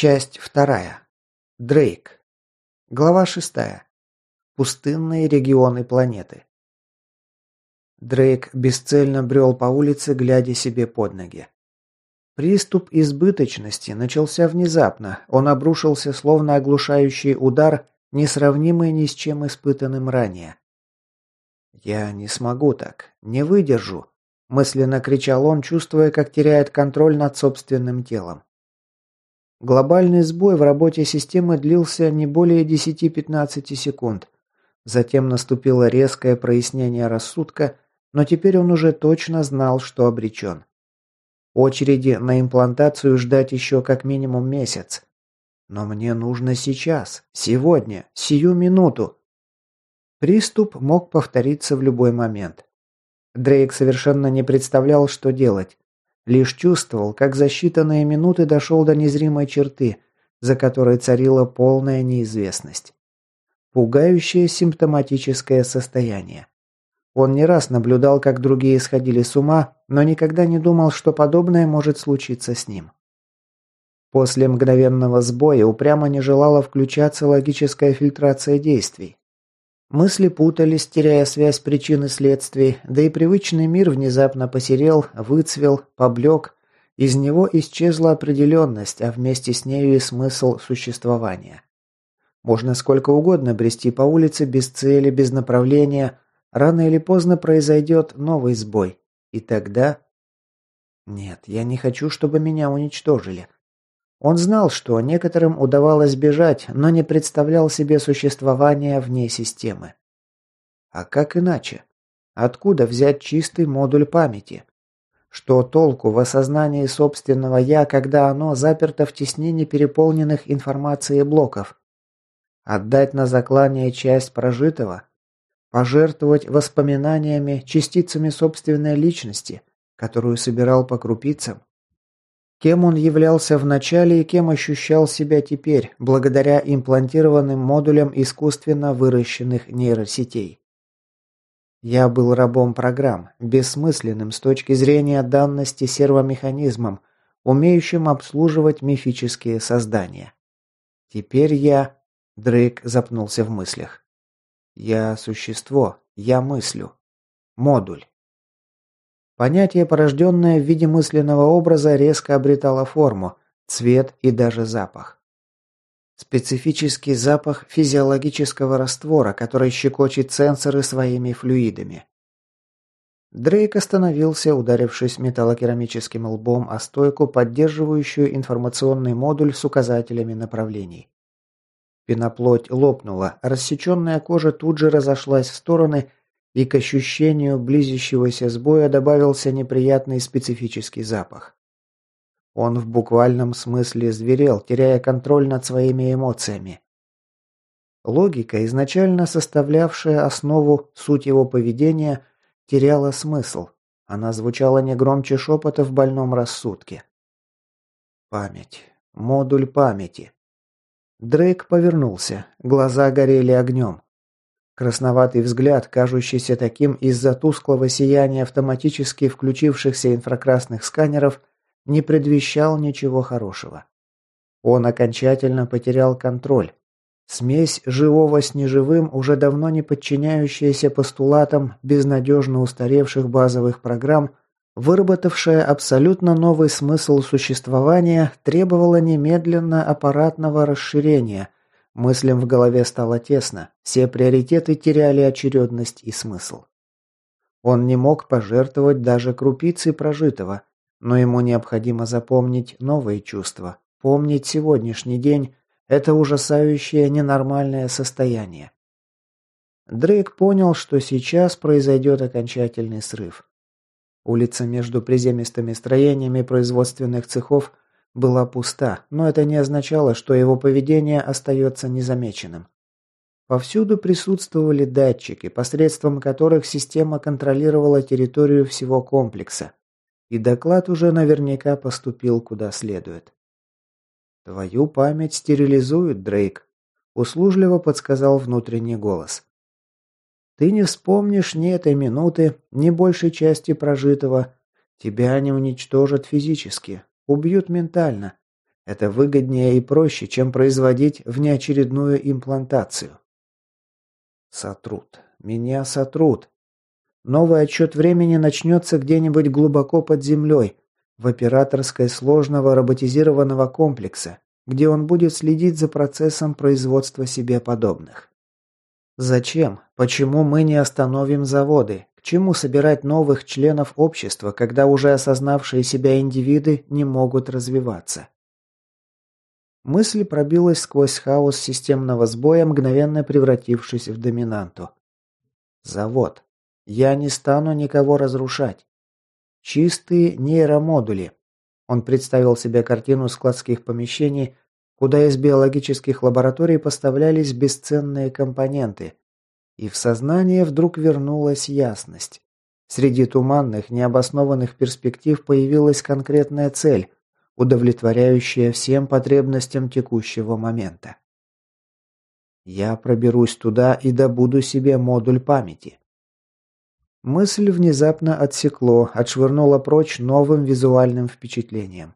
Часть вторая. Дрейк. Глава шестая. Пустынные регионы планеты. Дрейк бесцельно брел по улице, глядя себе под ноги. Приступ избыточности начался внезапно. Он обрушился, словно оглушающий удар, несравнимый ни с чем испытанным ранее. «Я не смогу так. Не выдержу», – мысленно кричал он, чувствуя, как теряет контроль над собственным телом. Глобальный сбой в работе системы длился не более 10-15 секунд. Затем наступило резкое прояснение рассудка, но теперь он уже точно знал, что обречен. Очереди на имплантацию ждать еще как минимум месяц. Но мне нужно сейчас, сегодня, сию минуту. Приступ мог повториться в любой момент. Дрейк совершенно не представлял, что делать. Лишь чувствовал, как за считанные минуты дошел до незримой черты, за которой царила полная неизвестность. Пугающее симптоматическое состояние. Он не раз наблюдал, как другие сходили с ума, но никогда не думал, что подобное может случиться с ним. После мгновенного сбоя упрямо не желала включаться логическая фильтрация действий. Мысли путались, теряя связь причин и следствий, да и привычный мир внезапно посерел, выцвел, поблек. Из него исчезла определенность, а вместе с нею и смысл существования. Можно сколько угодно брести по улице без цели, без направления. Рано или поздно произойдет новый сбой. И тогда... Нет, я не хочу, чтобы меня уничтожили. Он знал, что некоторым удавалось бежать, но не представлял себе существования вне системы. А как иначе? Откуда взять чистый модуль памяти? Что толку в осознании собственного «я», когда оно заперто в теснении переполненных информацией блоков? Отдать на заклание часть прожитого? Пожертвовать воспоминаниями, частицами собственной личности, которую собирал по крупицам? Кем он являлся в начале и кем ощущал себя теперь, благодаря имплантированным модулям искусственно выращенных нейросетей. Я был рабом программ, бессмысленным с точки зрения данности сервомеханизмом, умеющим обслуживать мифические создания. Теперь я... Дрейк запнулся в мыслях. Я существо, я мыслю. Модуль. Понятие, порожденное в виде мысленного образа, резко обретало форму, цвет и даже запах. Специфический запах физиологического раствора, который щекочет сенсоры своими флюидами. Дрейк остановился, ударившись металлокерамическим лбом о стойку, поддерживающую информационный модуль с указателями направлений. Пеноплоть лопнула, рассеченная кожа тут же разошлась в стороны, и к ощущению близящегося сбоя добавился неприятный специфический запах. Он в буквальном смысле зверел, теряя контроль над своими эмоциями. Логика, изначально составлявшая основу суть его поведения, теряла смысл. Она звучала не громче шепота в больном рассудке. Память. Модуль памяти. Дрейк повернулся. Глаза горели огнем. Красноватый взгляд, кажущийся таким из-за тусклого сияния автоматически включившихся инфракрасных сканеров, не предвещал ничего хорошего. Он окончательно потерял контроль. Смесь живого с неживым, уже давно не подчиняющаяся постулатам безнадежно устаревших базовых программ, выработавшая абсолютно новый смысл существования, требовала немедленно аппаратного расширения – Мыслям в голове стало тесно, все приоритеты теряли очередность и смысл. Он не мог пожертвовать даже крупицей прожитого, но ему необходимо запомнить новые чувства, помнить сегодняшний день, это ужасающее ненормальное состояние. Дрейк понял, что сейчас произойдет окончательный срыв. Улица между приземистыми строениями производственных цехов – была пуста, но это не означало, что его поведение остается незамеченным. Повсюду присутствовали датчики, посредством которых система контролировала территорию всего комплекса. И доклад уже наверняка поступил куда следует. «Твою память стерилизуют, Дрейк», – услужливо подсказал внутренний голос. «Ты не вспомнишь ни этой минуты, ни большей части прожитого. Тебя не уничтожат физически, Убьют ментально. Это выгоднее и проще, чем производить внеочередную имплантацию. Сотрут. Меня сотрут. Новый отчет времени начнется где-нибудь глубоко под землей, в операторской сложного роботизированного комплекса, где он будет следить за процессом производства себе подобных. Зачем? Почему мы не остановим заводы? Чему собирать новых членов общества, когда уже осознавшие себя индивиды не могут развиваться? Мысль пробилась сквозь хаос системного сбоя, мгновенно превратившись в доминанту. Завод. Я не стану никого разрушать. Чистые нейромодули. Он представил себе картину складских помещений, куда из биологических лабораторий поставлялись бесценные компоненты. И в сознание вдруг вернулась ясность. Среди туманных, необоснованных перспектив появилась конкретная цель, удовлетворяющая всем потребностям текущего момента. Я проберусь туда и добуду себе модуль памяти. Мысль внезапно отсекло, отшвырнула прочь новым визуальным впечатлением.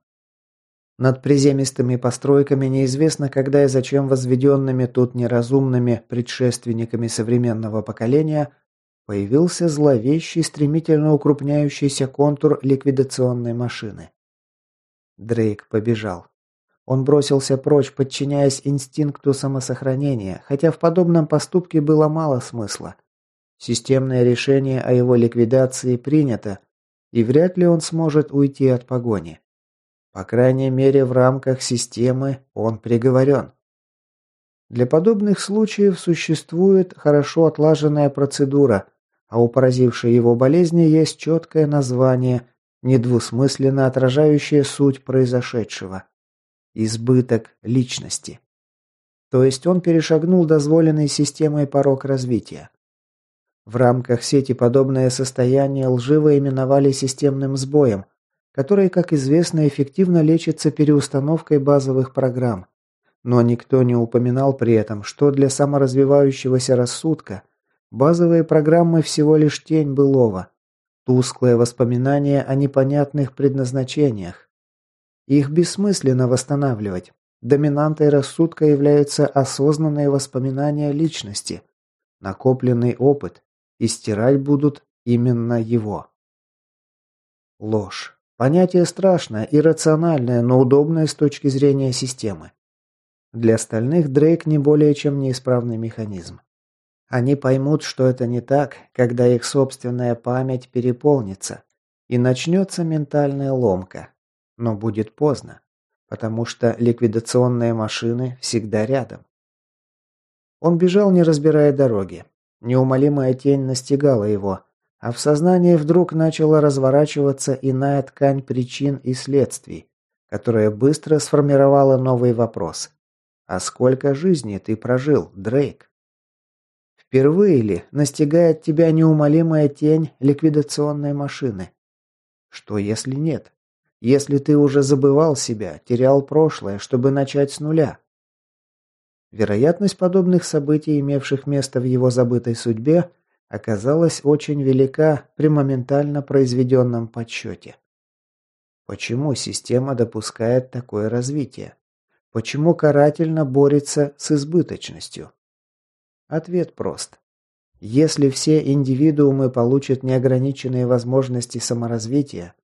Над приземистыми постройками, неизвестно когда и зачем возведенными тут неразумными предшественниками современного поколения, появился зловещий, стремительно укрупняющийся контур ликвидационной машины. Дрейк побежал. Он бросился прочь, подчиняясь инстинкту самосохранения, хотя в подобном поступке было мало смысла. Системное решение о его ликвидации принято, и вряд ли он сможет уйти от погони. По крайней мере, в рамках системы он приговорен. Для подобных случаев существует хорошо отлаженная процедура, а у поразившей его болезни есть четкое название, недвусмысленно отражающее суть произошедшего. Избыток личности. То есть он перешагнул дозволенный системой порог развития. В рамках сети подобное состояние лживо именовали системным сбоем, который, как известно, эффективно лечится переустановкой базовых программ. Но никто не упоминал при этом, что для саморазвивающегося рассудка базовые программы всего лишь тень былого, тусклое воспоминание о непонятных предназначениях. Их бессмысленно восстанавливать. Доминантой рассудка являются осознанные воспоминания личности, накопленный опыт, и стирать будут именно его. Ложь. Понятие страшное, иррациональное, но удобное с точки зрения системы. Для остальных Дрейк не более чем неисправный механизм. Они поймут, что это не так, когда их собственная память переполнится, и начнется ментальная ломка. Но будет поздно, потому что ликвидационные машины всегда рядом. Он бежал, не разбирая дороги. Неумолимая тень настигала его, а в сознании вдруг начала разворачиваться иная ткань причин и следствий, которая быстро сформировала новый вопрос. «А сколько жизней ты прожил, Дрейк?» Впервые ли настигает тебя неумолимая тень ликвидационной машины? Что если нет? Если ты уже забывал себя, терял прошлое, чтобы начать с нуля? Вероятность подобных событий, имевших место в его забытой судьбе, оказалась очень велика при моментально произведенном подсчете. Почему система допускает такое развитие? Почему карательно борется с избыточностью? Ответ прост. Если все индивидуумы получат неограниченные возможности саморазвития,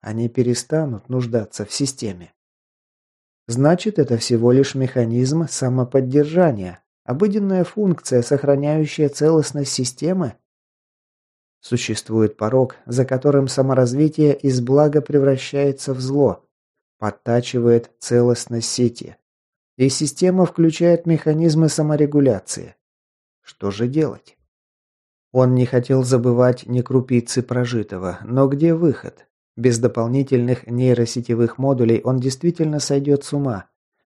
они перестанут нуждаться в системе. Значит, это всего лишь механизм самоподдержания, обыденная функция, сохраняющая целостность системы. Существует порог, за которым саморазвитие из блага превращается в зло, подтачивает целостность сети. И система включает механизмы саморегуляции. Что же делать? Он не хотел забывать ни крупицы прожитого, но где выход? Без дополнительных нейросетевых модулей он действительно сойдет с ума.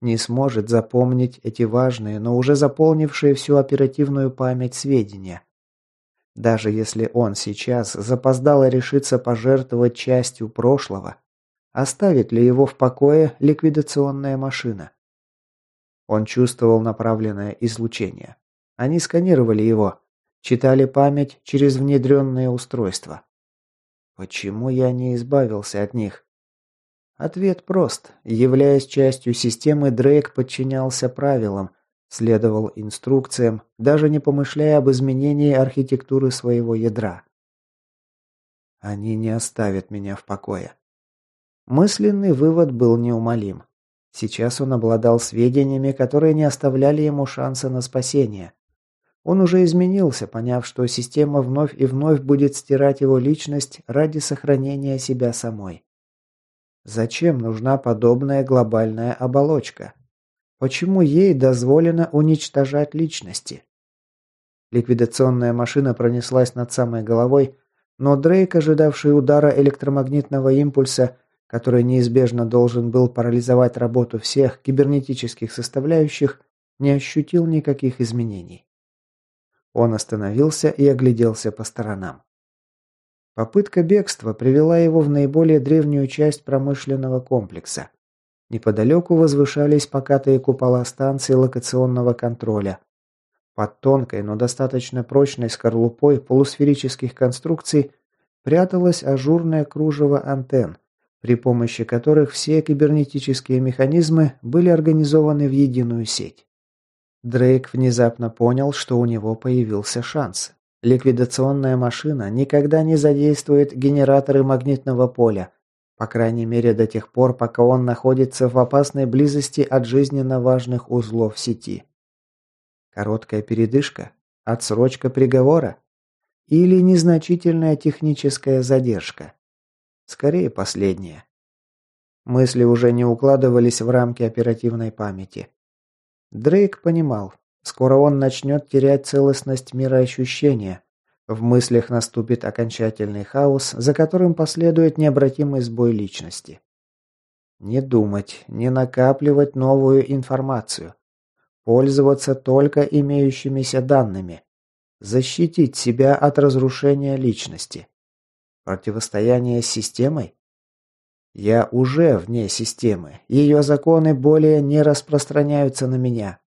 Не сможет запомнить эти важные, но уже заполнившие всю оперативную память сведения. Даже если он сейчас запоздало решится пожертвовать частью прошлого, оставит ли его в покое ликвидационная машина? Он чувствовал направленное излучение. Они сканировали его, читали память через внедренное устройство. Почему я не избавился от них? Ответ прост. Являясь частью системы, Дрейк подчинялся правилам, следовал инструкциям, даже не помышляя об изменении архитектуры своего ядра. Они не оставят меня в покое. Мысленный вывод был неумолим. Сейчас он обладал сведениями, которые не оставляли ему шанса на спасение. Он уже изменился, поняв, что система вновь и вновь будет стирать его личность ради сохранения себя самой. Зачем нужна подобная глобальная оболочка? Почему ей дозволено уничтожать личности? Ликвидационная машина пронеслась над самой головой, но Дрейк, ожидавший удара электромагнитного импульса, который неизбежно должен был парализовать работу всех кибернетических составляющих, не ощутил никаких изменений. Он остановился и огляделся по сторонам. Попытка бегства привела его в наиболее древнюю часть промышленного комплекса. Неподалеку возвышались покатые купола станции локационного контроля. Под тонкой, но достаточно прочной скорлупой полусферических конструкций пряталось ажурное кружево антенн, при помощи которых все кибернетические механизмы были организованы в единую сеть. Дрейк внезапно понял, что у него появился шанс. Ликвидационная машина никогда не задействует генераторы магнитного поля, по крайней мере до тех пор, пока он находится в опасной близости от жизненно важных узлов сети. Короткая передышка? Отсрочка приговора? Или незначительная техническая задержка? Скорее последнее. Мысли уже не укладывались в рамки оперативной памяти. Дрейк понимал, Скоро он начнет терять целостность мироощущения. В мыслях наступит окончательный хаос, за которым последует необратимый сбой личности. Не думать, не накапливать новую информацию. Пользоваться только имеющимися данными. Защитить себя от разрушения личности. Противостояние с системой? Я уже вне системы. Ее законы более не распространяются на меня.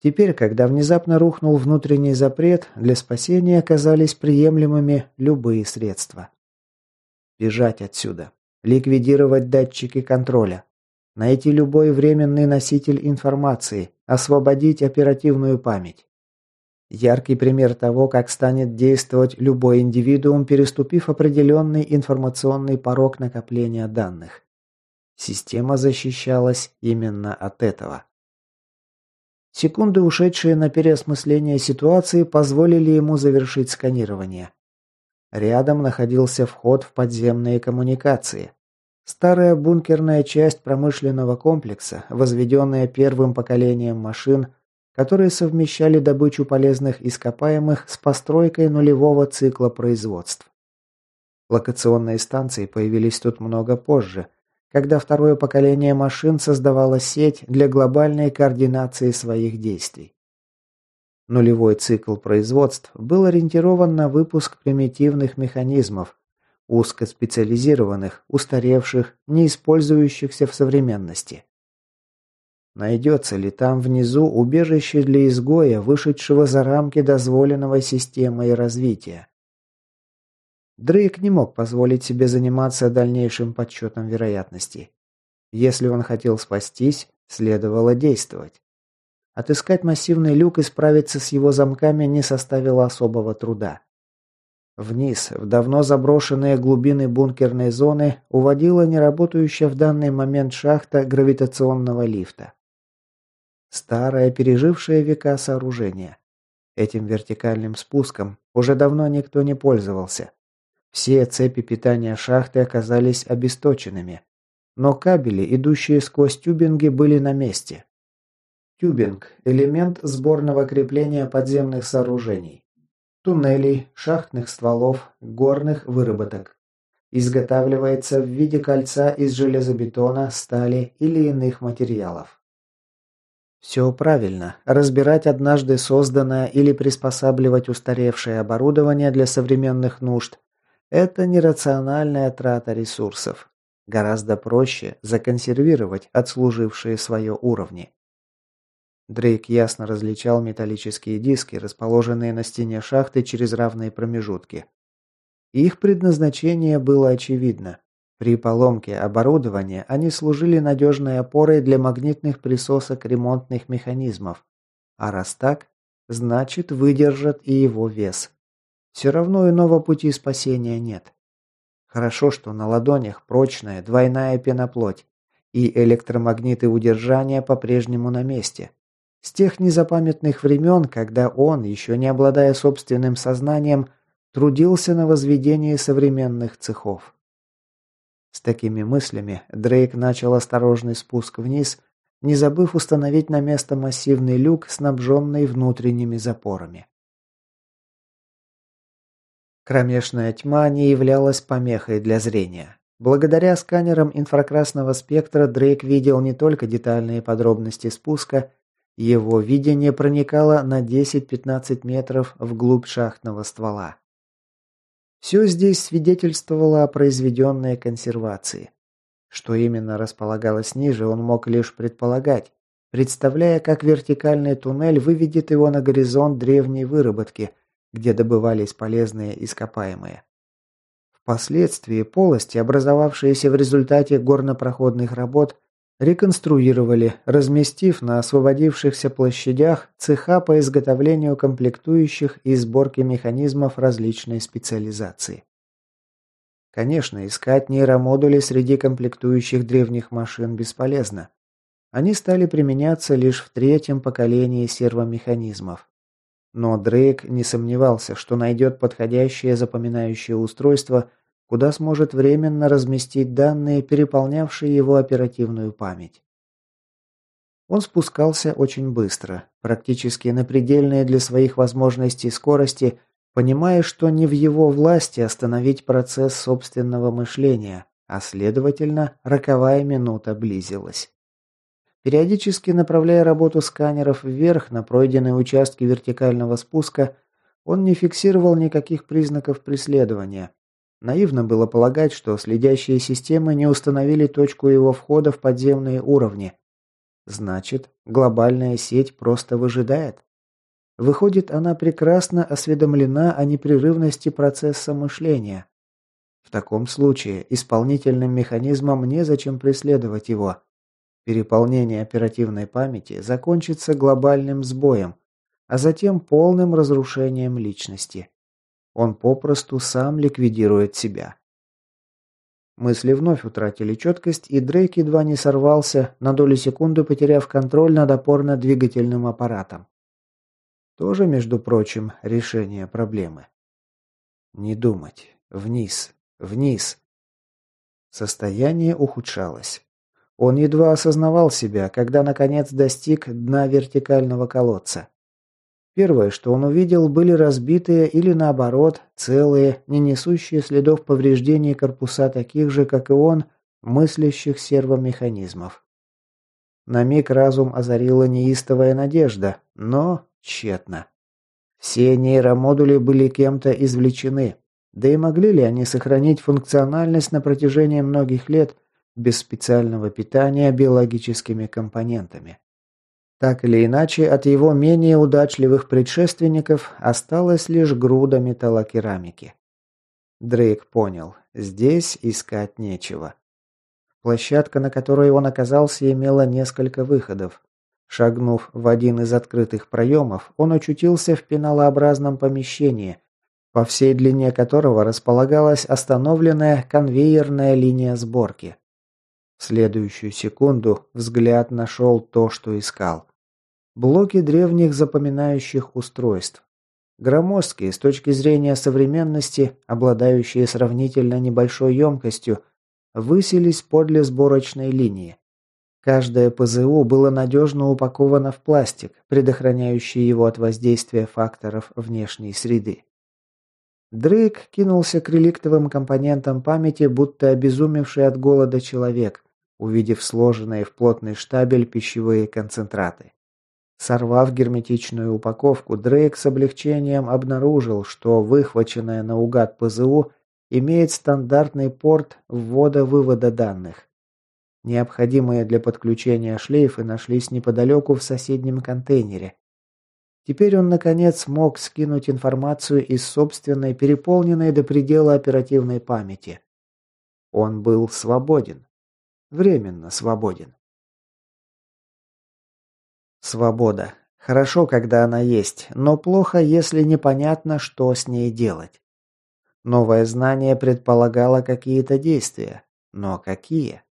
Теперь, когда внезапно рухнул внутренний запрет, для спасения оказались приемлемыми любые средства. Бежать отсюда. Ликвидировать датчики контроля. Найти любой временный носитель информации. Освободить оперативную память. Яркий пример того, как станет действовать любой индивидуум, переступив определенный информационный порог накопления данных. Система защищалась именно от этого. Секунды, ушедшие на переосмысление ситуации, позволили ему завершить сканирование. Рядом находился вход в подземные коммуникации. Старая бункерная часть промышленного комплекса, возведенная первым поколением машин, которые совмещали добычу полезных ископаемых с постройкой нулевого цикла производств. Локационные станции появились тут много позже – когда второе поколение машин создавало сеть для глобальной координации своих действий. Нулевой цикл производств был ориентирован на выпуск примитивных механизмов, узкоспециализированных, устаревших, не использующихся в современности. Найдется ли там внизу убежище для изгоя, вышедшего за рамки дозволенного системой развития? Дрейк не мог позволить себе заниматься дальнейшим подсчетом вероятностей. Если он хотел спастись, следовало действовать. Отыскать массивный люк и справиться с его замками не составило особого труда. Вниз, в давно заброшенные глубины бункерной зоны, уводила неработающая в данный момент шахта гравитационного лифта. Старое, пережившее века сооружение. Этим вертикальным спуском уже давно никто не пользовался. Все цепи питания шахты оказались обесточенными, но кабели, идущие сквозь тюбинги, были на месте. Тюбинг – элемент сборного крепления подземных сооружений. Туннелей, шахтных стволов, горных выработок. Изготавливается в виде кольца из железобетона, стали или иных материалов. Все правильно. Разбирать однажды созданное или приспосабливать устаревшее оборудование для современных нужд это нерациональная трата ресурсов. Гораздо проще законсервировать отслужившие свое уровни. Дрейк ясно различал металлические диски, расположенные на стене шахты через равные промежутки. Их предназначение было очевидно. При поломке оборудования они служили надежной опорой для магнитных присосок ремонтных механизмов. А раз так, значит выдержат и его вес. Все равно иного пути спасения нет. Хорошо, что на ладонях прочная двойная пеноплоть, и электромагниты удержания по-прежнему на месте. С тех незапамятных времен, когда он, еще не обладая собственным сознанием, трудился на возведении современных цехов. С такими мыслями Дрейк начал осторожный спуск вниз, не забыв установить на место массивный люк, снабженный внутренними запорами. Кромешная тьма не являлась помехой для зрения. Благодаря сканерам инфракрасного спектра Дрейк видел не только детальные подробности спуска, его видение проникало на 10-15 метров вглубь шахтного ствола. Все здесь свидетельствовало о произведенной консервации. Что именно располагалось ниже, он мог лишь предполагать, представляя, как вертикальный туннель выведет его на горизонт древней выработки, где добывались полезные ископаемые. Впоследствии полости, образовавшиеся в результате горнопроходных работ, реконструировали, разместив на освободившихся площадях цеха по изготовлению комплектующих и сборке механизмов различной специализации. Конечно, искать нейромодули среди комплектующих древних машин бесполезно. Они стали применяться лишь в третьем поколении сервомеханизмов. Но Дрейк не сомневался, что найдет подходящее запоминающее устройство, куда сможет временно разместить данные, переполнявшие его оперативную память. Он спускался очень быстро, практически на предельные для своих возможностей скорости, понимая, что не в его власти остановить процесс собственного мышления, а следовательно, роковая минута близилась. Периодически направляя работу сканеров вверх на пройденные участки вертикального спуска, он не фиксировал никаких признаков преследования, Наивно было полагать, что следящие системы не установили точку его входа в подземные уровни. Значит, глобальная сеть просто выжидает. Выходит, она прекрасно осведомлена о непрерывности процесса мышления. В таком случае исполнительным механизмам незачем преследовать его. Переполнение оперативной памяти закончится глобальным сбоем, а затем полным разрушением личности. Он попросту сам ликвидирует себя. Мысли вновь утратили четкость, и Дрейк едва не сорвался, на долю секунды потеряв контроль над опорно-двигательным аппаратом. Тоже, между прочим, решение проблемы. Не думать. Вниз. Вниз. Состояние ухудшалось. Он едва осознавал себя, когда наконец достиг дна вертикального колодца. Первое, что он увидел, были разбитые или наоборот, целые, не несущие следов повреждений корпуса таких же, как и он, мыслящих сервомеханизмов. На миг разум озарила неистовая надежда, но тщетно. Все нейромодули были кем-то извлечены, да и могли ли они сохранить функциональность на протяжении многих лет без специального питания биологическими компонентами? Так или иначе, от его менее удачливых предшественников осталась лишь груда металлокерамики. Дрейк понял, здесь искать нечего. Площадка, на которой он оказался, имела несколько выходов. Шагнув в один из открытых проемов, он очутился в пеналообразном помещении, по всей длине которого располагалась остановленная конвейерная линия сборки. Следующую секунду взгляд нашел то, что искал. Блоки древних запоминающих устройств. Громоздкие с точки зрения современности, обладающие сравнительно небольшой емкостью, высились подле сборочной линии. Каждое ПЗУ было надежно упаковано в пластик, предохраняющий его от воздействия факторов внешней среды. Дрейк кинулся к реликтовым компонентам памяти, будто обезумевший от голода человек, увидев сложенные в плотный штабель пищевые концентраты. Сорвав герметичную упаковку, Дрейк с облегчением обнаружил, что выхваченная наугад ПЗУ имеет стандартный порт ввода-вывода данных. Необходимые для подключения шлейфы нашлись неподалеку в соседнем контейнере. Теперь он, наконец, мог скинуть информацию из собственной, переполненной до предела оперативной памяти. Он был свободен. Временно свободен. Свобода. Хорошо, когда она есть, но плохо, если непонятно, что с ней делать. Новое знание предполагало какие-то действия. Но какие?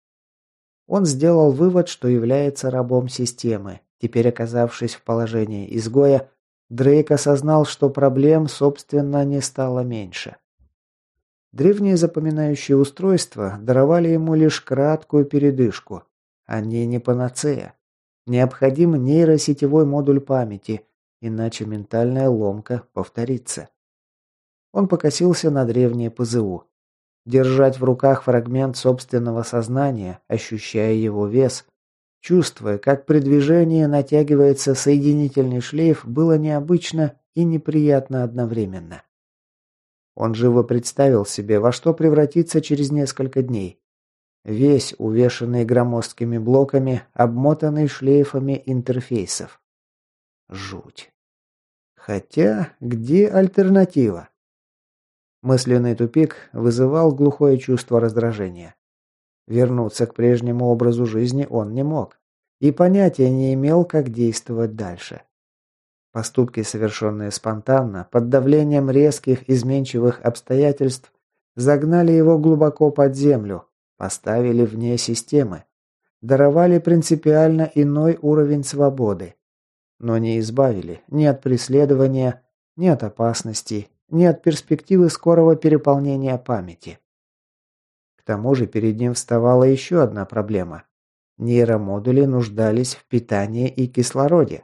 Он сделал вывод, что является рабом системы. Теперь, оказавшись в положении изгоя, Дрейк осознал, что проблем, собственно, не стало меньше. Древние запоминающие устройства даровали ему лишь краткую передышку. Они не панацея. Необходим нейросетевой модуль памяти, иначе ментальная ломка повторится. Он покосился на древнее ПЗУ. Держать в руках фрагмент собственного сознания, ощущая его вес, чувствуя, как при движении натягивается соединительный шлейф, было необычно и неприятно одновременно. Он живо представил себе, во что превратится через несколько дней. Весь увешанный громоздкими блоками, обмотанный шлейфами интерфейсов. Жуть. Хотя, где альтернатива? Мысленный тупик вызывал глухое чувство раздражения. Вернуться к прежнему образу жизни он не мог. И понятия не имел, как действовать дальше. Поступки, совершенные спонтанно, под давлением резких, изменчивых обстоятельств, загнали его глубоко под землю, поставили вне системы, даровали принципиально иной уровень свободы, но не избавили ни от преследования, ни от опасностей, ни от перспективы скорого переполнения памяти. К тому же перед ним вставала еще одна проблема. Нейромодули нуждались в питании и кислороде.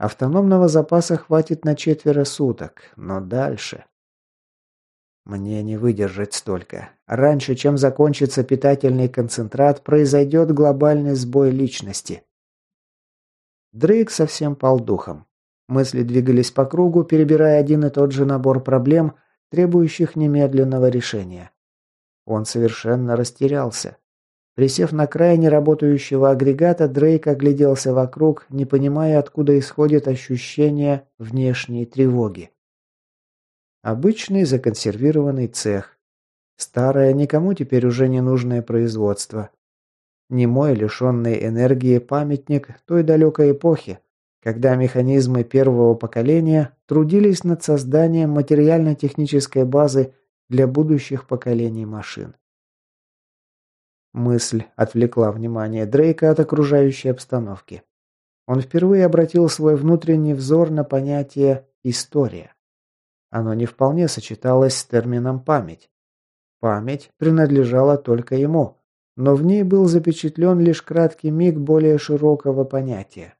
Автономного запаса хватит на четверо суток, но дальше... Мне не выдержать столько. Раньше, чем закончится питательный концентрат, произойдет глобальный сбой личности. Дрейк совсем пал духом. Мысли двигались по кругу, перебирая один и тот же набор проблем, требующих немедленного решения. Он совершенно растерялся. Присев на край неработающего агрегата, Дрейк огляделся вокруг, не понимая, откуда исходит ощущение внешней тревоги. Обычный законсервированный цех. Старое, никому теперь уже не нужное производство. Немой, лишенный энергии памятник той далекой эпохи, когда механизмы первого поколения трудились над созданием материально-технической базы для будущих поколений машин. Мысль отвлекла внимание Дрейка от окружающей обстановки. Он впервые обратил свой внутренний взор на понятие «история». Оно не вполне сочеталось с термином «память». Память принадлежала только ему, но в ней был запечатлен лишь краткий миг более широкого понятия.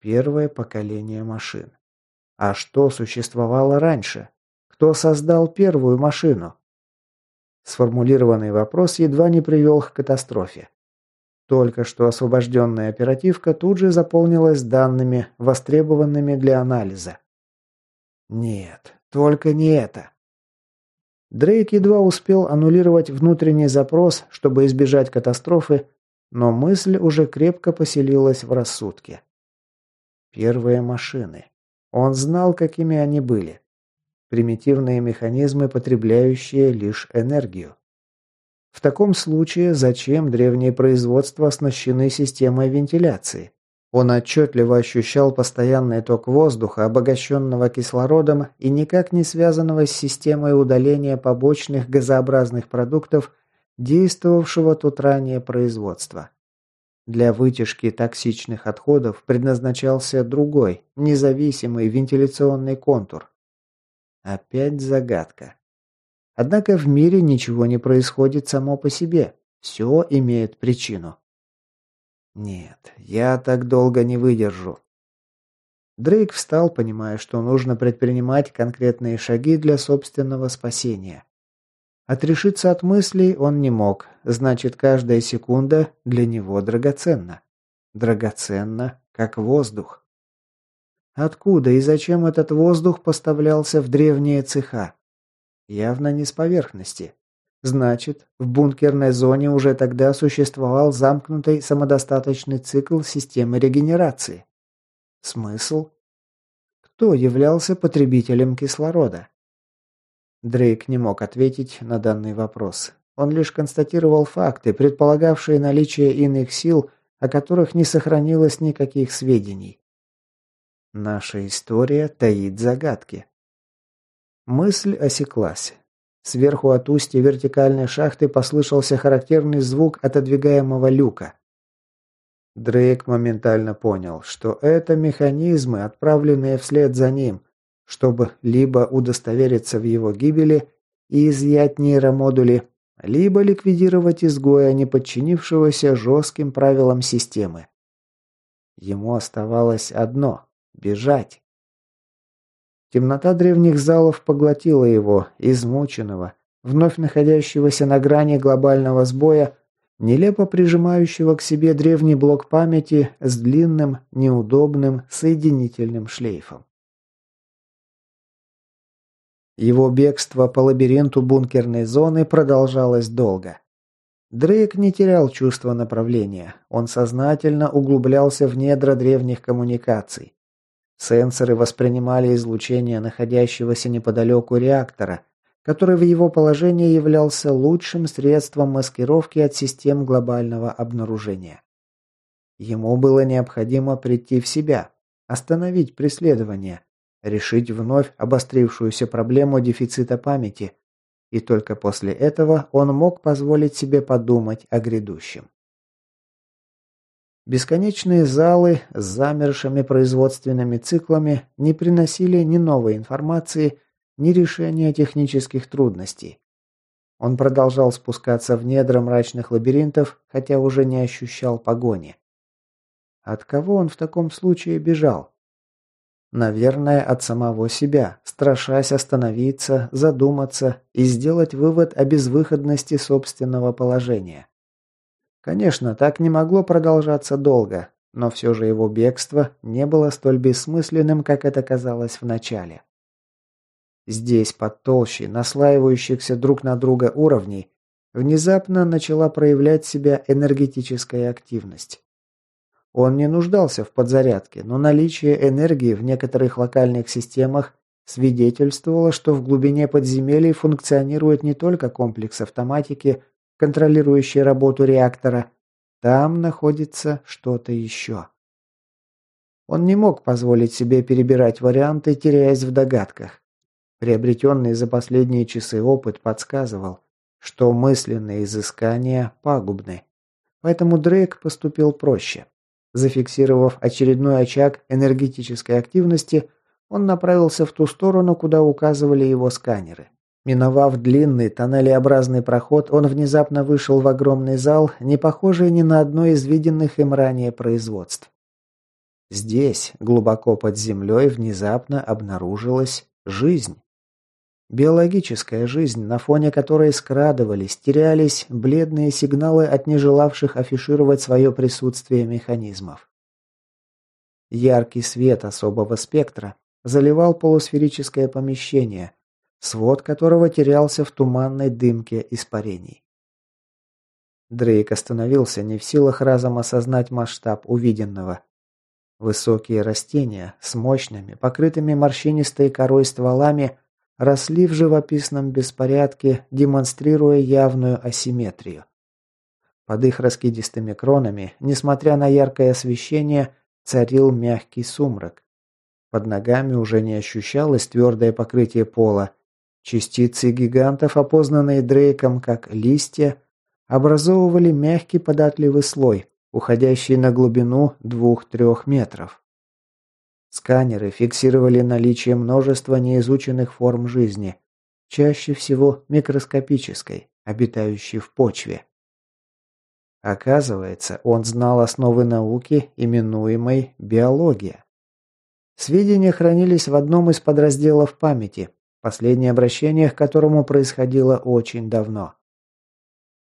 Первое поколение машин. А что существовало раньше? Кто создал первую машину? Сформулированный вопрос едва не привел к катастрофе. Только что освобожденная оперативка тут же заполнилась данными, востребованными для анализа. Нет, только не это. Дрейк едва успел аннулировать внутренний запрос, чтобы избежать катастрофы, но мысль уже крепко поселилась в рассудке. Первые машины. Он знал, какими они были. Примитивные механизмы, потребляющие лишь энергию. В таком случае зачем древние производства оснащены системой вентиляции? Он отчетливо ощущал постоянный ток воздуха, обогащенного кислородом и никак не связанного с системой удаления побочных газообразных продуктов, действовавшего тут ранее производства. Для вытяжки токсичных отходов предназначался другой, независимый вентиляционный контур. Опять загадка. Однако в мире ничего не происходит само по себе. Все имеет причину. Нет, я так долго не выдержу. Дрейк встал, понимая, что нужно предпринимать конкретные шаги для собственного спасения. Отрешиться от мыслей он не мог, значит, каждая секунда для него драгоценна. Драгоценна, как воздух. Откуда и зачем этот воздух поставлялся в древние цеха? Явно не с поверхности. Значит, в бункерной зоне уже тогда существовал замкнутый самодостаточный цикл системы регенерации. Смысл? Кто являлся потребителем кислорода? Дрейк не мог ответить на данный вопрос. Он лишь констатировал факты, предполагавшие наличие иных сил, о которых не сохранилось никаких сведений. Наша история таит загадки. Мысль осеклась. Сверху от устья вертикальной шахты послышался характерный звук отодвигаемого люка. Дрейк моментально понял, что это механизмы, отправленные вслед за ним, чтобы либо удостовериться в его гибели и изъять нейромодули, либо ликвидировать изгоя, не подчинившегося жестким правилам системы. Ему оставалось одно – бежать. Темнота древних залов поглотила его, измученного, вновь находящегося на грани глобального сбоя, нелепо прижимающего к себе древний блок памяти с длинным, неудобным соединительным шлейфом. Его бегство по лабиринту бункерной зоны продолжалось долго. Дрейк не терял чувства направления, он сознательно углублялся в недра древних коммуникаций. Сенсоры воспринимали излучение находящегося неподалеку реактора, который в его положении являлся лучшим средством маскировки от систем глобального обнаружения. Ему было необходимо прийти в себя, остановить преследование, решить вновь обострившуюся проблему дефицита памяти, и только после этого он мог позволить себе подумать о грядущем. Бесконечные залы с замершими производственными циклами не приносили ни новой информации, ни решения технических трудностей. Он продолжал спускаться в недра мрачных лабиринтов, хотя уже не ощущал погони. От кого он в таком случае бежал? Наверное, от самого себя, страшась остановиться, задуматься и сделать вывод о безвыходности собственного положения. Конечно, так не могло продолжаться долго, но все же его бегство не было столь бессмысленным, как это казалось в начале. Здесь, под толщей наслаивающихся друг на друга уровней, внезапно начала проявлять себя энергетическая активность. Он не нуждался в подзарядке, но наличие энергии в некоторых локальных системах свидетельствовало, что в глубине подземелий функционирует не только комплекс автоматики, контролирующий работу реактора, там находится что-то еще. Он не мог позволить себе перебирать варианты, теряясь в догадках. Приобретенный за последние часы опыт подсказывал, что мысленные изыскания пагубны. Поэтому Дрейк поступил проще. Зафиксировав очередной очаг энергетической активности, он направился в ту сторону, куда указывали его сканеры. Миновав длинный тоннелеобразный проход, он внезапно вышел в огромный зал, не похожий ни на одно из виденных им ранее производств. Здесь, глубоко под землей, внезапно обнаружилась жизнь. Биологическая жизнь, на фоне которой скрадывались, терялись бледные сигналы от нежелавших афишировать свое присутствие механизмов. Яркий свет особого спектра заливал полусферическое помещение, свод которого терялся в туманной дымке испарений. Дрейк остановился, не в силах разом осознать масштаб увиденного. Высокие растения с мощными, покрытыми морщинистой корой стволами росли в живописном беспорядке, демонстрируя явную асимметрию. Под их раскидистыми кронами, несмотря на яркое освещение, царил мягкий сумрак. Под ногами уже не ощущалось твердое покрытие пола, Частицы гигантов, опознанные Дрейком как листья, образовывали мягкий податливый слой, уходящий на глубину 2-3 метров. Сканеры фиксировали наличие множества неизученных форм жизни, чаще всего микроскопической, обитающей в почве. Оказывается, он знал основы науки, именуемой биология. Сведения хранились в одном из подразделов памяти, Последнее обращение к которому происходило очень давно.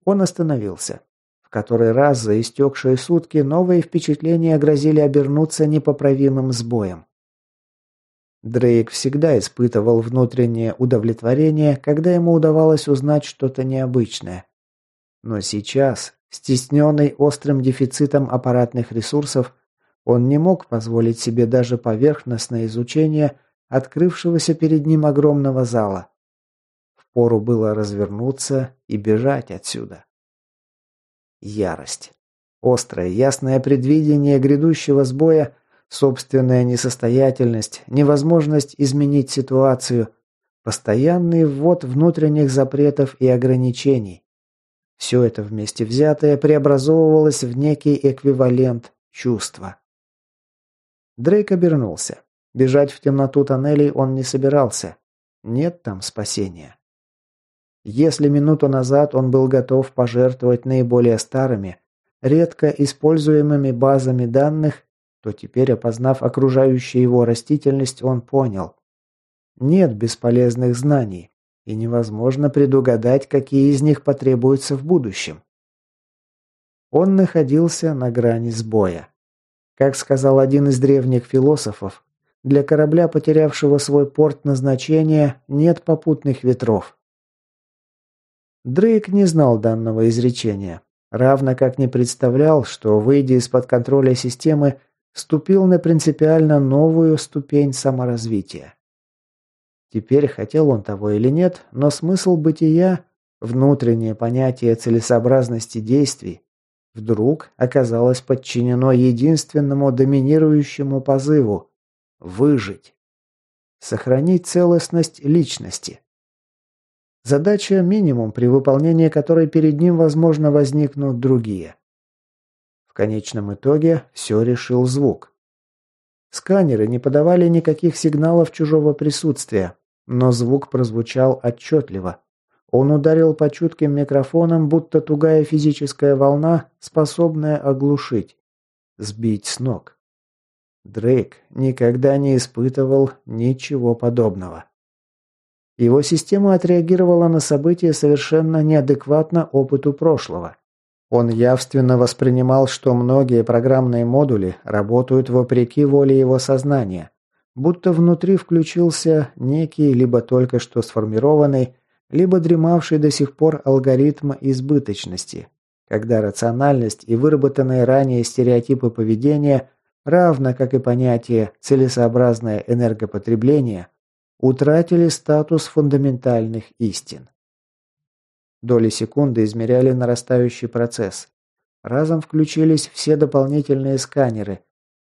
Он остановился. В который раз за истекшие сутки новые впечатления грозили обернуться непоправимым сбоем. Дрейк всегда испытывал внутреннее удовлетворение, когда ему удавалось узнать что-то необычное. Но сейчас, стесненный острым дефицитом аппаратных ресурсов, он не мог позволить себе даже поверхностное изучение открывшегося перед ним огромного зала. Впору было развернуться и бежать отсюда. Ярость. Острое, ясное предвидение грядущего сбоя, собственная несостоятельность, невозможность изменить ситуацию, постоянный ввод внутренних запретов и ограничений. Все это вместе взятое преобразовывалось в некий эквивалент чувства. Дрейк обернулся. Бежать в темноту тоннелей он не собирался. Нет там спасения. Если минуту назад он был готов пожертвовать наиболее старыми, редко используемыми базами данных, то теперь, опознав окружающую его растительность, он понял. Нет бесполезных знаний, и невозможно предугадать, какие из них потребуются в будущем. Он находился на грани сбоя. Как сказал один из древних философов, для корабля, потерявшего свой порт назначения, нет попутных ветров. Дрейк не знал данного изречения, равно как не представлял, что, выйдя из-под контроля системы, вступил на принципиально новую ступень саморазвития. Теперь, хотел он того или нет, но смысл бытия, внутреннее понятие целесообразности действий, вдруг оказалось подчинено единственному доминирующему позыву – выжить. Сохранить целостность личности. Задача минимум, при выполнении которой перед ним, возможно, возникнут другие. В конечном итоге все решил звук. Сканеры не подавали никаких сигналов чужого присутствия, но звук прозвучал отчетливо. Он ударил по чутким микрофонам, будто тугая физическая волна, способная оглушить, сбить с ног. Дрейк никогда не испытывал ничего подобного. Его система отреагировала на события совершенно неадекватно опыту прошлого. Он явственно воспринимал, что многие программные модули работают вопреки воле его сознания, будто внутри включился некий либо только что сформированный, либо дремавший до сих пор алгоритм избыточности, когда рациональность и выработанные ранее стереотипы поведения, равно как и понятие целесообразное энергопотребление – утратили статус фундаментальных истин. Доли секунды измеряли нарастающий процесс. Разом включились все дополнительные сканеры.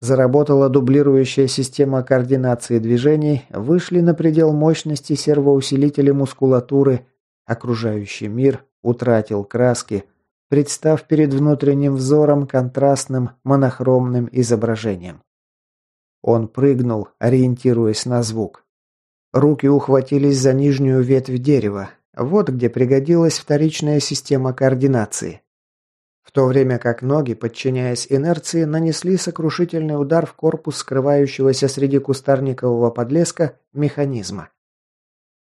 Заработала дублирующая система координации движений, вышли на предел мощности сервоусилители мускулатуры, окружающий мир утратил краски, представ перед внутренним взором контрастным монохромным изображением. Он прыгнул, ориентируясь на звук. Руки ухватились за нижнюю ветвь дерева. Вот где пригодилась вторичная система координации. В то время как ноги, подчиняясь инерции, нанесли сокрушительный удар в корпус скрывающегося среди кустарникового подлеска механизма.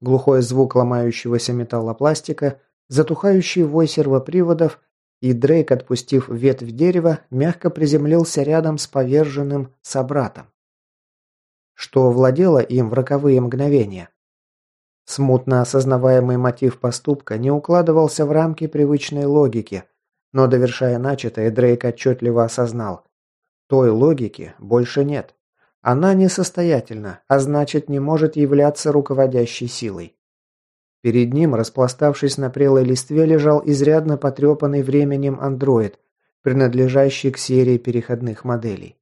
Глухой звук ломающегося металлопластика, затухающий вой сервоприводов, и Дрейк, отпустив ветвь дерева, мягко приземлился рядом с поверженным собратом что владело им в роковые мгновения. Смутно осознаваемый мотив поступка не укладывался в рамки привычной логики, но довершая начатое, Дрейк отчетливо осознал. Той логики больше нет. Она несостоятельна, а значит не может являться руководящей силой. Перед ним, распластавшись на прелой листве, лежал изрядно потрепанный временем андроид, принадлежащий к серии переходных моделей.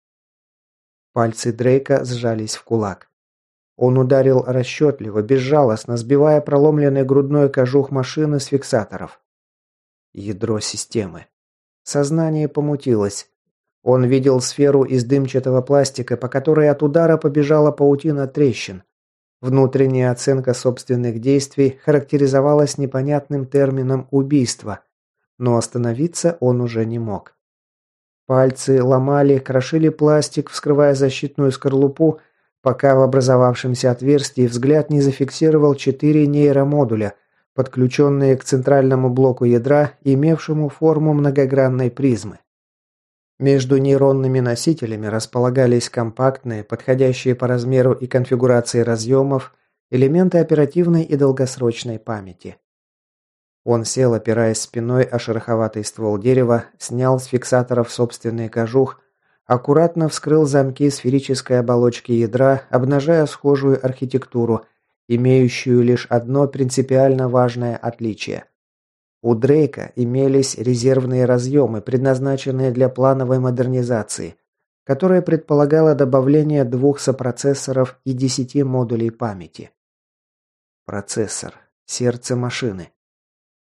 Пальцы Дрейка сжались в кулак. Он ударил расчетливо, безжалостно, сбивая проломленный грудной кожух машины с фиксаторов. Ядро системы. Сознание помутилось. Он видел сферу из дымчатого пластика, по которой от удара побежала паутина трещин. Внутренняя оценка собственных действий характеризовалась непонятным термином «убийство», но остановиться он уже не мог. Пальцы ломали, крошили пластик, вскрывая защитную скорлупу, пока в образовавшемся отверстии взгляд не зафиксировал четыре нейромодуля, подключенные к центральному блоку ядра, имевшему форму многогранной призмы. Между нейронными носителями располагались компактные, подходящие по размеру и конфигурации разъемов, элементы оперативной и долгосрочной памяти. Он сел, опираясь спиной о шероховатый ствол дерева, снял с фиксаторов собственный кожух, аккуратно вскрыл замки сферической оболочки ядра, обнажая схожую архитектуру, имеющую лишь одно принципиально важное отличие. У Дрейка имелись резервные разъемы, предназначенные для плановой модернизации, которая предполагала добавление двух сопроцессоров и десяти модулей памяти. Процессор. Сердце машины.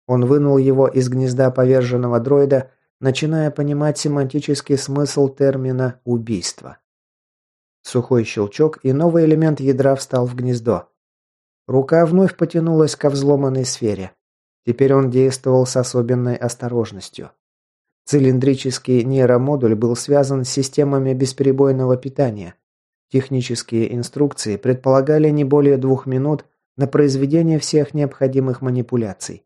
Он вынул его из гнезда поверженного дроида, начиная понимать семантический смысл термина «убийство». Сухой щелчок, и новый элемент ядра встал в гнездо. Рука вновь потянулась ко взломанной сфере. Теперь он действовал с особенной осторожностью. Цилиндрический нейромодуль был связан с системами бесперебойного питания. Технические инструкции предполагали не более двух минут на произведение всех необходимых манипуляций.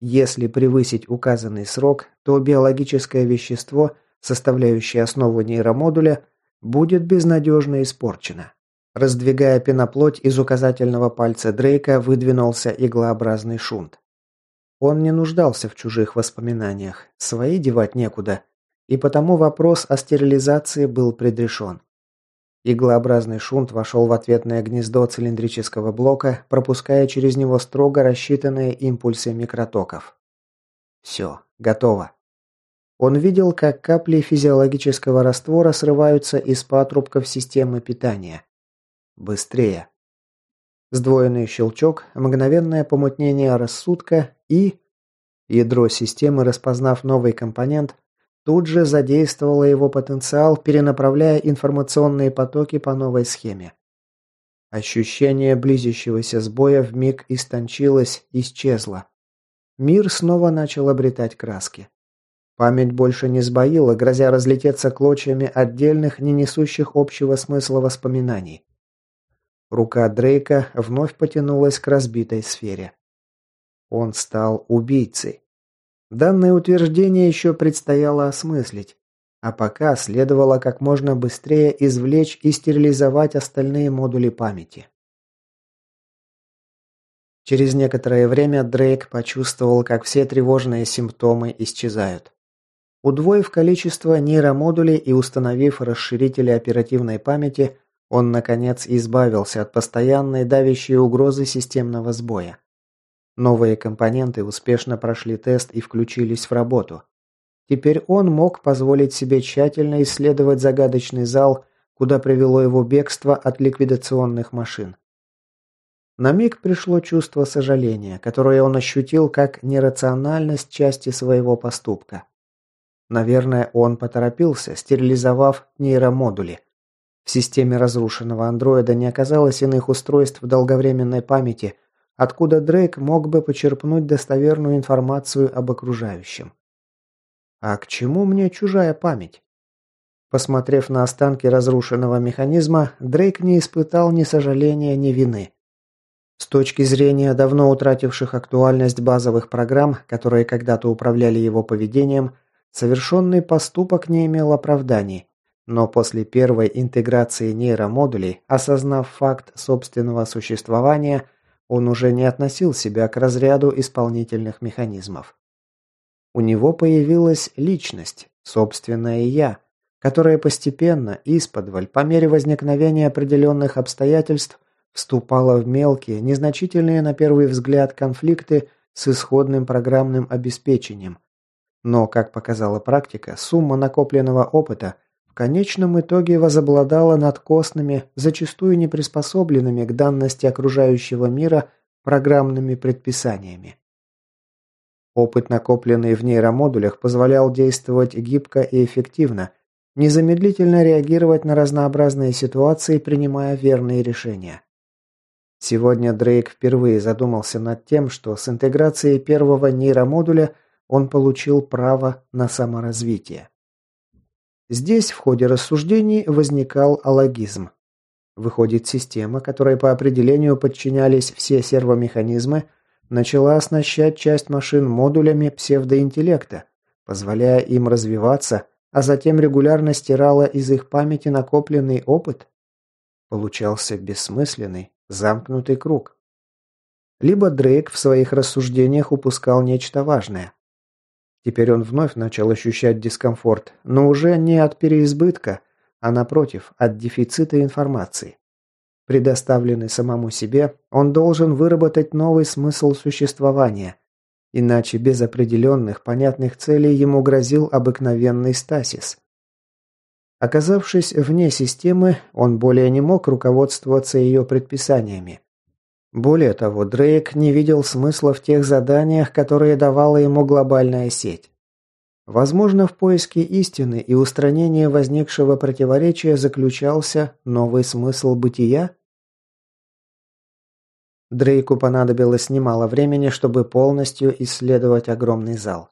Если превысить указанный срок, то биологическое вещество, составляющее основу нейромодуля, будет безнадежно испорчено. Раздвигая пеноплоть из указательного пальца Дрейка, выдвинулся иглообразный шунт. Он не нуждался в чужих воспоминаниях, свои девать некуда, и потому вопрос о стерилизации был предрешен. Иглообразный шунт вошел в ответное гнездо цилиндрического блока, пропуская через него строго рассчитанные импульсы микротоков. Все, готово. Он видел, как капли физиологического раствора срываются из патрубков системы питания. Быстрее. Сдвоенный щелчок, мгновенное помутнение рассудка и... Ядро системы, распознав новый компонент, тут же задействовало его потенциал, перенаправляя информационные потоки по новой схеме. Ощущение близящегося сбоя вмиг истончилось, исчезло. Мир снова начал обретать краски. Память больше не сбоила, грозя разлететься клочьями отдельных, не несущих общего смысла воспоминаний. Рука Дрейка вновь потянулась к разбитой сфере. Он стал убийцей. Данное утверждение еще предстояло осмыслить, а пока следовало как можно быстрее извлечь и стерилизовать остальные модули памяти. Через некоторое время Дрейк почувствовал, как все тревожные симптомы исчезают. Удвоив количество нейромодулей и установив расширители оперативной памяти, он, наконец, избавился от постоянной давящей угрозы системного сбоя. Новые компоненты успешно прошли тест и включились в работу. Теперь он мог позволить себе тщательно исследовать загадочный зал, куда привело его бегство от ликвидационных машин. На миг пришло чувство сожаления, которое он ощутил как нерациональность части своего поступка. Наверное, он поторопился, стерилизовав нейромодули – в системе разрушенного андроида не оказалось иных устройств долговременной памяти, откуда Дрейк мог бы почерпнуть достоверную информацию об окружающем. А к чему мне чужая память? Посмотрев на останки разрушенного механизма, Дрейк не испытал ни сожаления, ни вины. С точки зрения давно утративших актуальность базовых программ, которые когда-то управляли его поведением, совершенный поступок не имел оправданий, но после первой интеграции нейромодулей, осознав факт собственного существования, он уже не относил себя к разряду исполнительных механизмов. У него появилась личность, собственное «я», которая постепенно, исподволь, по мере возникновения определенных обстоятельств, вступала в мелкие, незначительные на первый взгляд конфликты с исходным программным обеспечением. Но, как показала практика, сумма накопленного опыта – конечном итоге возобладала над костными, зачастую не приспособленными к данности окружающего мира программными предписаниями. Опыт, накопленный в нейромодулях, позволял действовать гибко и эффективно, незамедлительно реагировать на разнообразные ситуации, принимая верные решения. Сегодня Дрейк впервые задумался над тем, что с интеграцией первого нейромодуля он получил право на саморазвитие. Здесь в ходе рассуждений возникал алогизм. Выходит, система, которой по определению подчинялись все сервомеханизмы, начала оснащать часть машин модулями псевдоинтеллекта, позволяя им развиваться, а затем регулярно стирала из их памяти накопленный опыт. Получался бессмысленный, замкнутый круг. Либо Дрейк в своих рассуждениях упускал нечто важное. Теперь он вновь начал ощущать дискомфорт, но уже не от переизбытка, а напротив, от дефицита информации. Предоставленный самому себе, он должен выработать новый смысл существования. Иначе без определенных, понятных целей ему грозил обыкновенный стасис. Оказавшись вне системы, он более не мог руководствоваться ее предписаниями. Более того, Дрейк не видел смысла в тех заданиях, которые давала ему глобальная сеть. Возможно, в поиске истины и устранении возникшего противоречия заключался новый смысл бытия? Дрейку понадобилось немало времени, чтобы полностью исследовать огромный зал.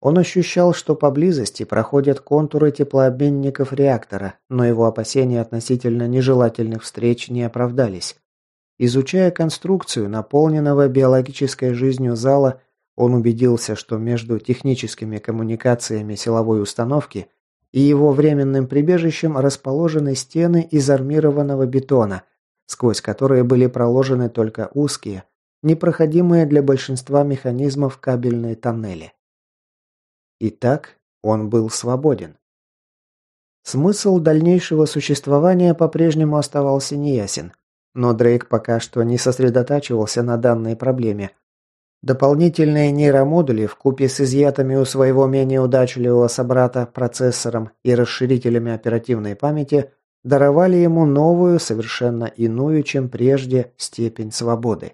Он ощущал, что поблизости проходят контуры теплообменников реактора, но его опасения относительно нежелательных встреч не оправдались. Изучая конструкцию наполненного биологической жизнью зала, он убедился, что между техническими коммуникациями силовой установки и его временным прибежищем расположены стены из армированного бетона – сквозь которые были проложены только узкие, непроходимые для большинства механизмов кабельные тоннели. Итак, он был свободен. Смысл дальнейшего существования по-прежнему оставался неясен, но Дрейк пока что не сосредотачивался на данной проблеме. Дополнительные нейромодули в купе с изъятыми у своего менее удачливого собрата процессором и расширителями оперативной памяти даровали ему новую, совершенно иную, чем прежде, степень свободы.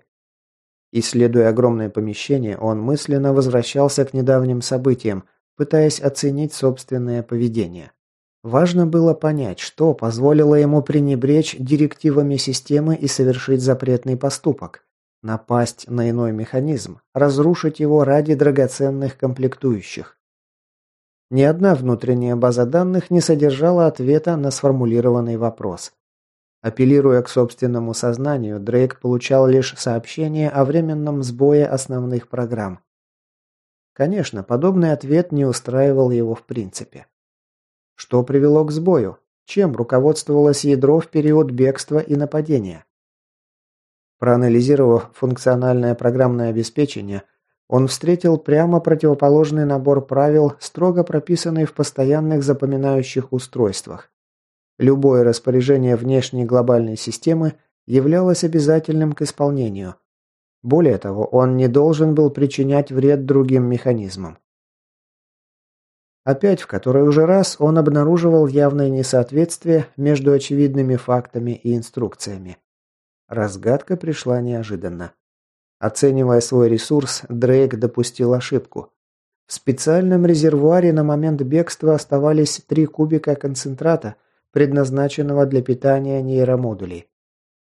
Исследуя огромное помещение, он мысленно возвращался к недавним событиям, пытаясь оценить собственное поведение. Важно было понять, что позволило ему пренебречь директивами системы и совершить запретный поступок. Напасть на иной механизм, разрушить его ради драгоценных комплектующих. Ни одна внутренняя база данных не содержала ответа на сформулированный вопрос. Апеллируя к собственному сознанию, Дрейк получал лишь сообщение о временном сбое основных программ. Конечно, подобный ответ не устраивал его в принципе. Что привело к сбою? Чем руководствовалось ядро в период бегства и нападения? Проанализировав функциональное программное обеспечение, он встретил прямо противоположный набор правил, строго прописанный в постоянных запоминающих устройствах. Любое распоряжение внешней глобальной системы являлось обязательным к исполнению. Более того, он не должен был причинять вред другим механизмам. Опять в который уже раз он обнаруживал явное несоответствие между очевидными фактами и инструкциями. Разгадка пришла неожиданно. Оценивая свой ресурс, Дрейк допустил ошибку. В специальном резервуаре на момент бегства оставались три кубика концентрата, предназначенного для питания нейромодулей.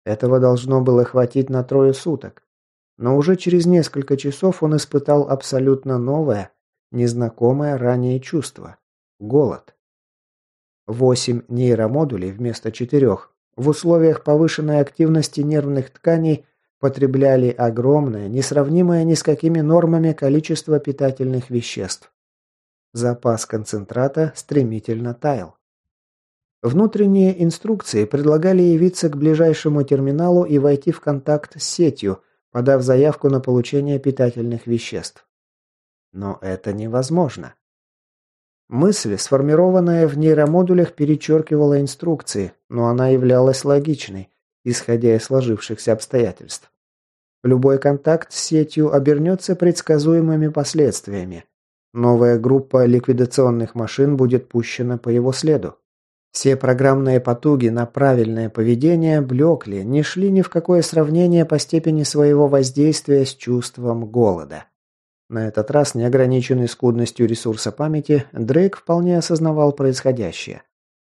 Этого должно было хватить на трое суток. Но уже через несколько часов он испытал абсолютно новое, незнакомое ранее чувство – голод. Восемь нейромодулей вместо четырех в условиях повышенной активности нервных тканей потребляли огромное, несравнимое ни с какими нормами количество питательных веществ. Запас концентрата стремительно таял. Внутренние инструкции предлагали явиться к ближайшему терминалу и войти в контакт с сетью, подав заявку на получение питательных веществ. Но это невозможно. Мысль, сформированная в нейромодулях, перечеркивала инструкции, но она являлась логичной, исходя из сложившихся обстоятельств. Любой контакт с сетью обернется предсказуемыми последствиями. Новая группа ликвидационных машин будет пущена по его следу. Все программные потуги на правильное поведение блекли, не шли ни в какое сравнение по степени своего воздействия с чувством голода. На этот раз, неограниченный скудностью ресурса памяти, Дрейк вполне осознавал происходящее.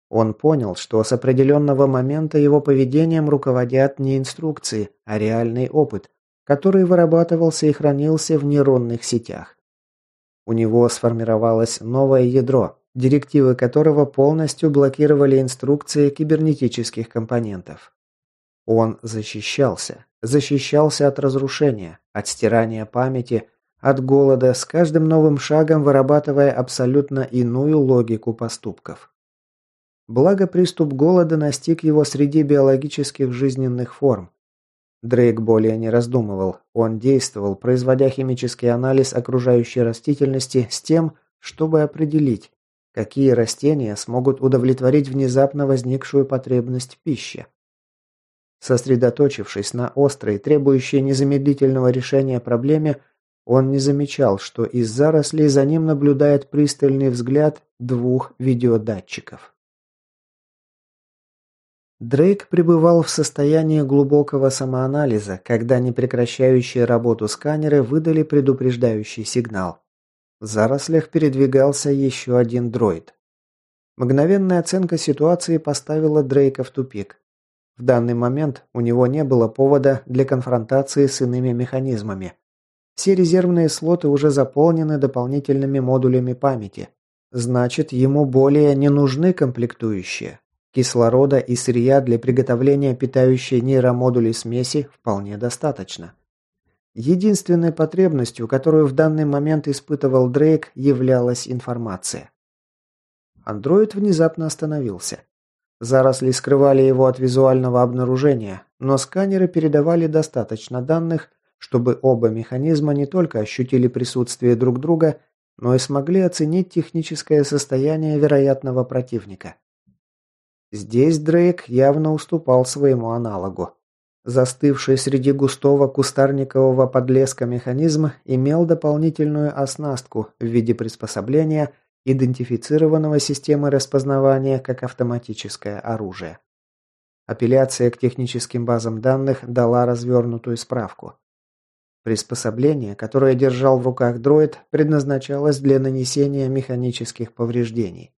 Он понял, что с определенного момента его поведением руководят не инструкции, а реальный опыт, который вырабатывался и хранился в нейронных сетях. У него сформировалось новое ядро, директивы которого полностью блокировали инструкции кибернетических компонентов. Он защищался, защищался от разрушения, от стирания памяти, от голода, с каждым новым шагом вырабатывая абсолютно иную логику поступков. Благо приступ голода настиг его среди биологических жизненных форм. Дрейк более не раздумывал. Он действовал, производя химический анализ окружающей растительности с тем, чтобы определить, какие растения смогут удовлетворить внезапно возникшую потребность в пище. Сосредоточившись на острой, требующей незамедлительного решения проблеме, он не замечал, что из зарослей за ним наблюдает пристальный взгляд двух видеодатчиков. Дрейк пребывал в состоянии глубокого самоанализа, когда непрекращающие работу сканеры выдали предупреждающий сигнал. В зарослях передвигался еще один дроид. Мгновенная оценка ситуации поставила Дрейка в тупик. В данный момент у него не было повода для конфронтации с иными механизмами. Все резервные слоты уже заполнены дополнительными модулями памяти. Значит, ему более не нужны комплектующие. Кислорода и сырья для приготовления питающей нейромодулей смеси вполне достаточно. Единственной потребностью, которую в данный момент испытывал Дрейк, являлась информация. Андроид внезапно остановился. Заросли скрывали его от визуального обнаружения, но сканеры передавали достаточно данных, чтобы оба механизма не только ощутили присутствие друг друга, но и смогли оценить техническое состояние вероятного противника. Здесь Дрейк явно уступал своему аналогу. Застывший среди густого кустарникового подлеска механизм имел дополнительную оснастку в виде приспособления, идентифицированного системой распознавания как автоматическое оружие. Апелляция к техническим базам данных дала развернутую справку. Приспособление, которое держал в руках дроид, предназначалось для нанесения механических повреждений.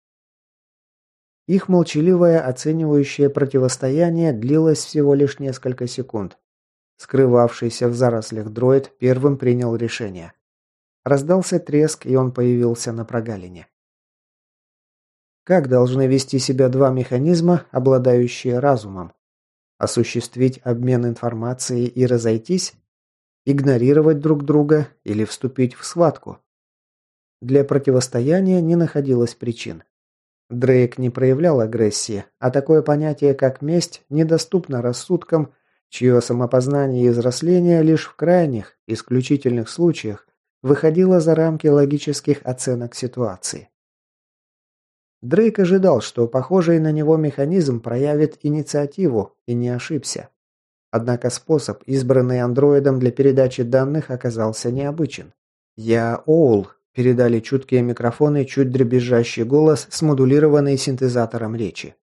Их молчаливое оценивающее противостояние длилось всего лишь несколько секунд. Скрывавшийся в зарослях дроид первым принял решение. Раздался треск, и он появился на прогалине. Как должны вести себя два механизма, обладающие разумом? Осуществить обмен информацией и разойтись? Игнорировать друг друга или вступить в схватку? Для противостояния не находилось причин. Дрейк не проявлял агрессии, а такое понятие, как месть, недоступно рассудкам, чье самопознание и взросление лишь в крайних, исключительных случаях выходило за рамки логических оценок ситуации. Дрейк ожидал, что похожий на него механизм проявит инициативу, и не ошибся. Однако способ, избранный андроидом для передачи данных, оказался необычен. «Я Оул, Передали чуткие микрофоны чуть дребезжащий голос, смодулированный синтезатором речи.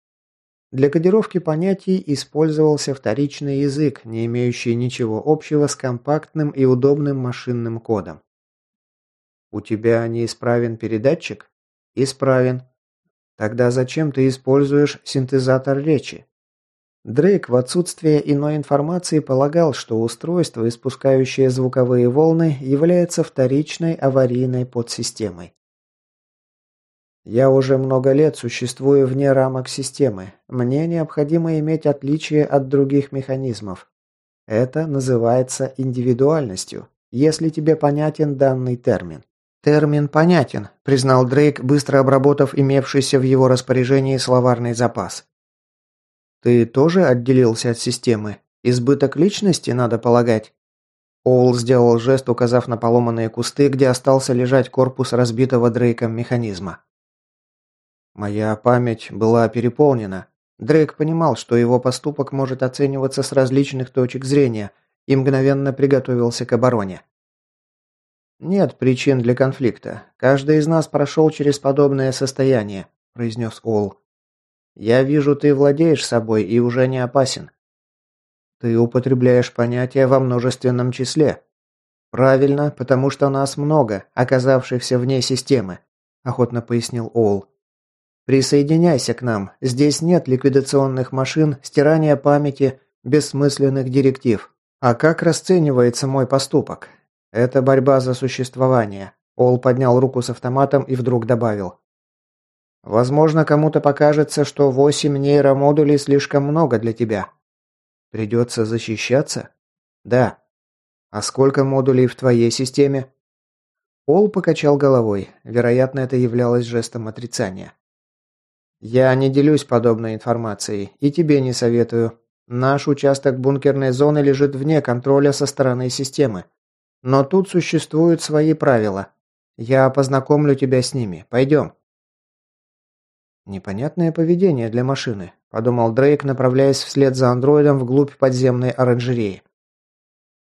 Для кодировки понятий использовался вторичный язык, не имеющий ничего общего с компактным и удобным машинным кодом. «У тебя неисправен передатчик?» «Исправен». «Тогда зачем ты используешь синтезатор речи?» Дрейк в отсутствие иной информации полагал, что устройство, испускающее звуковые волны, является вторичной аварийной подсистемой. Я уже много лет существую вне рамок системы. Мне необходимо иметь отличие от других механизмов. Это называется индивидуальностью, если тебе понятен данный термин. Термин понятен, признал Дрейк, быстро обработав имевшийся в его распоряжении словарный запас. Ты тоже отделился от системы? Избыток личности, надо полагать?» Оул сделал жест, указав на поломанные кусты, где остался лежать корпус разбитого Дрейком механизма. Моя память была переполнена. Дрейк понимал, что его поступок может оцениваться с различных точек зрения, и мгновенно приготовился к обороне. «Нет причин для конфликта. Каждый из нас прошел через подобное состояние», – произнес Оул. Я вижу, ты владеешь собой и уже не опасен. Ты употребляешь понятия во множественном числе. Правильно, потому что нас много, оказавшихся вне системы, охотно пояснил Оул. Присоединяйся к нам. Здесь нет ликвидационных машин, стирания памяти, бессмысленных директив. А как расценивается мой поступок? Это борьба за существование. Ол поднял руку с автоматом и вдруг добавил: Возможно, кому-то покажется, что восемь нейромодулей слишком много для тебя. Придется защищаться? Да. А сколько модулей в твоей системе? Пол покачал головой. Вероятно, это являлось жестом отрицания. Я не делюсь подобной информацией и тебе не советую. Наш участок бункерной зоны лежит вне контроля со стороны системы. Но тут существуют свои правила. Я познакомлю тебя с ними. Пойдем. Непонятное поведение для машины, подумал Дрейк, направляясь вслед за андроидом вглубь подземной оранжереи.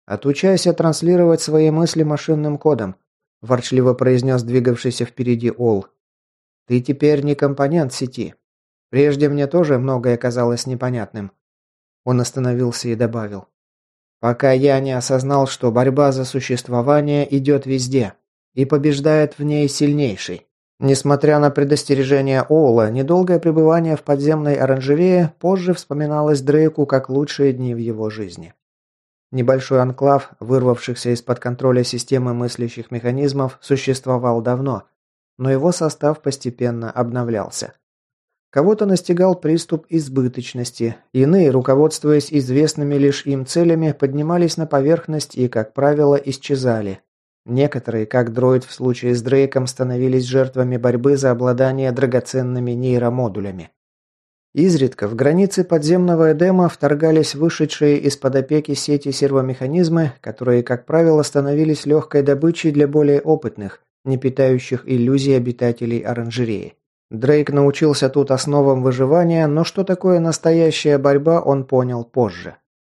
Отучайся транслировать свои мысли машинным кодом, ворчливо произнес двигавшийся впереди Ол. Ты теперь не компонент сети. Прежде мне тоже многое казалось непонятным. Он остановился и добавил: пока я не осознал, что борьба за существование идет везде и побеждает в ней сильнейший. Несмотря на предостережение Оула, недолгое пребывание в подземной оранжерее позже вспоминалось Дрейку как лучшие дни в его жизни. Небольшой анклав, вырвавшихся из-под контроля системы мыслящих механизмов, существовал давно, но его состав постепенно обновлялся. Кого-то настигал приступ избыточности, иные, руководствуясь известными лишь им целями, поднимались на поверхность и, как правило, исчезали, Некоторые, как дроид в случае с Дрейком, становились жертвами борьбы за обладание драгоценными нейромодулями. Изредка в границы подземного Эдема вторгались вышедшие из-под опеки сети сервомеханизмы, которые, как правило, становились легкой добычей для более опытных, не питающих иллюзий обитателей оранжереи. Дрейк научился тут основам выживания, но что такое настоящая борьба, он понял позже.